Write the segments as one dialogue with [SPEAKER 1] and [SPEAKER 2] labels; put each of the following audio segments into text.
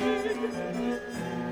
[SPEAKER 1] Jesus.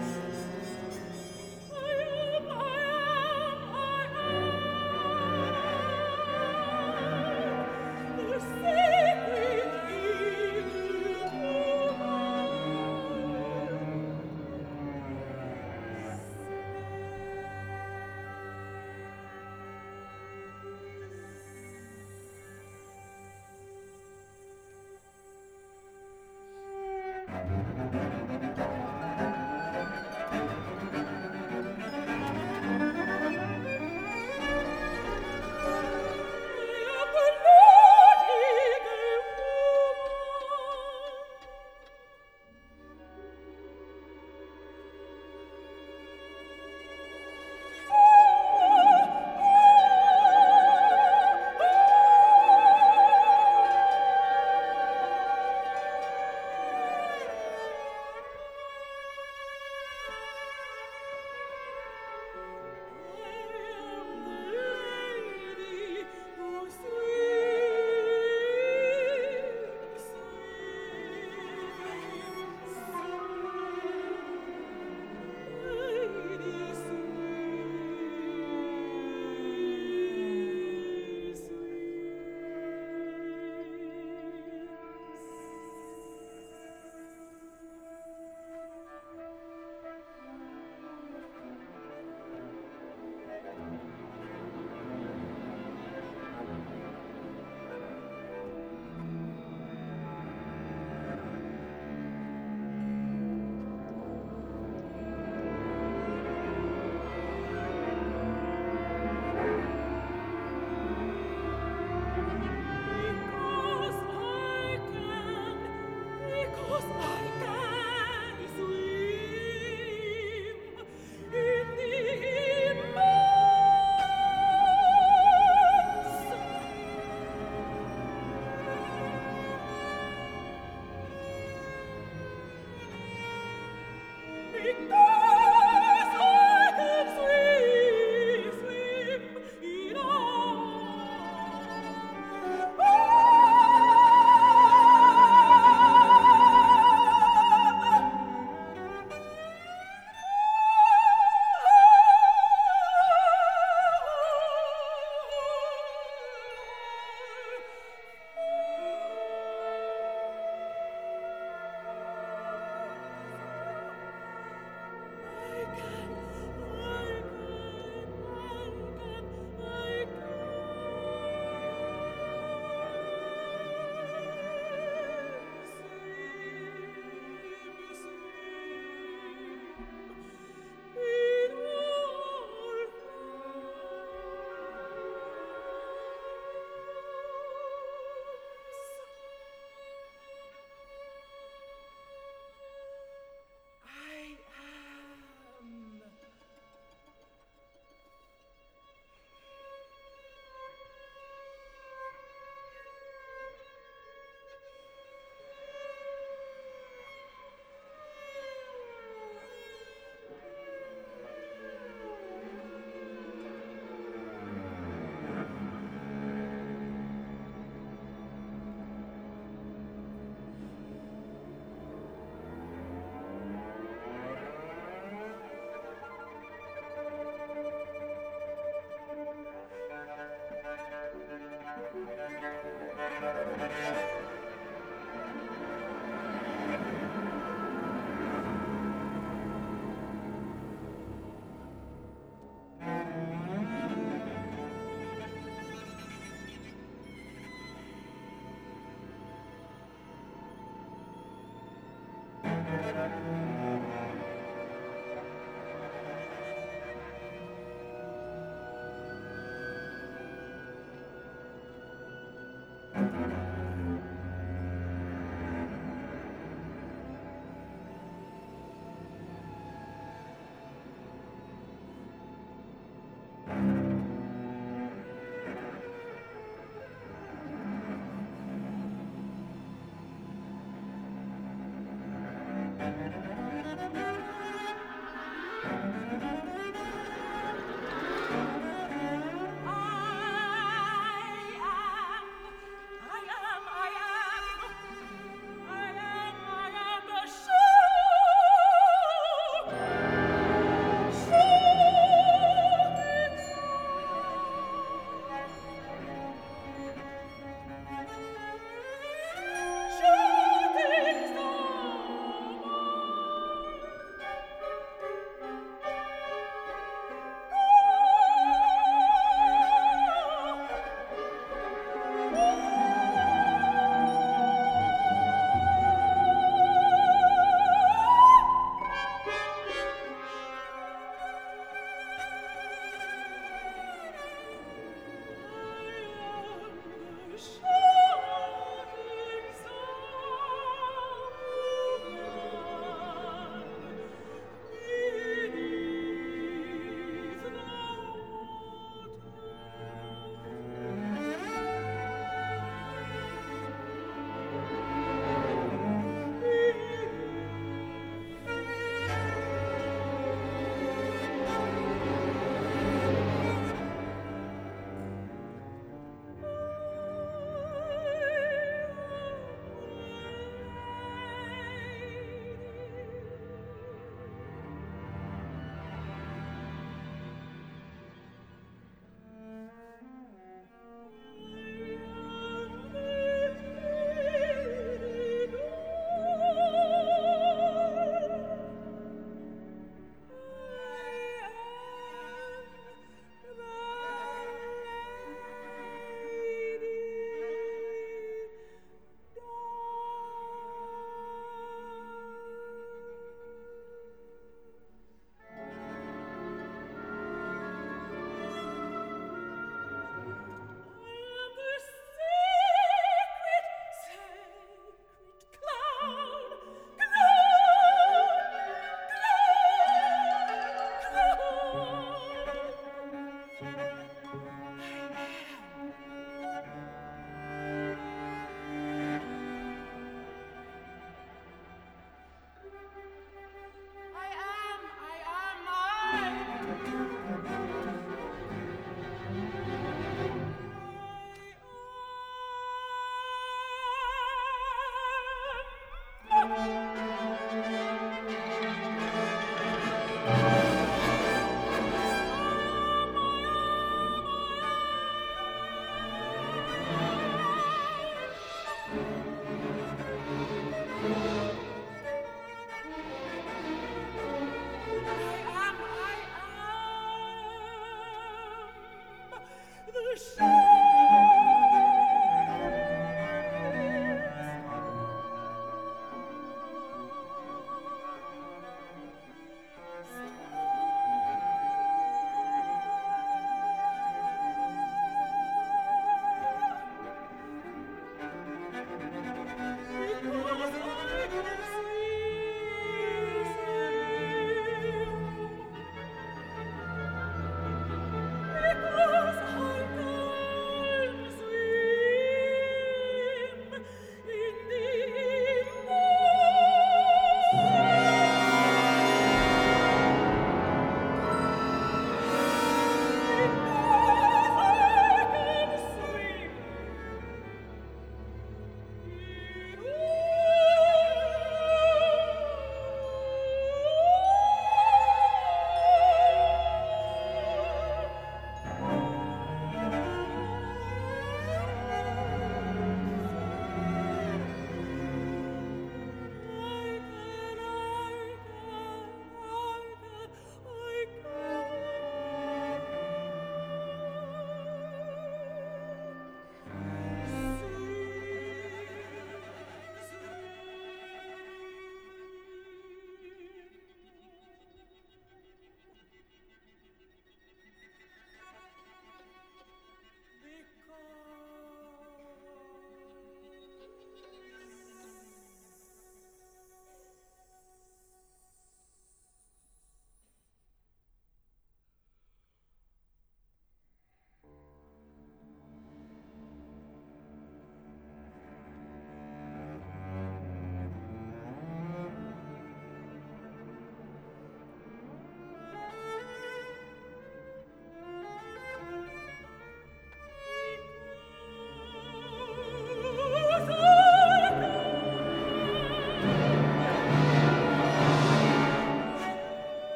[SPEAKER 1] Thank